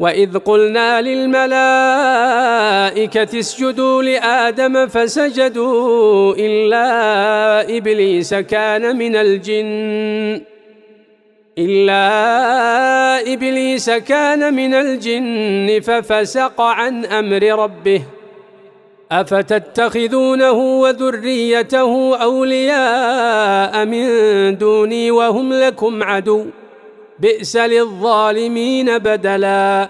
وإذ قلنا للملائكة اسجدوا لآدم فسجدوا إلا إبليس كان من الجن إلا إبليس كان من الجن ففسق عن أمر ربه أفتتخذونه وذريته أولياء من دوني وهم لكم عدو بئس للظالمين بدلاً.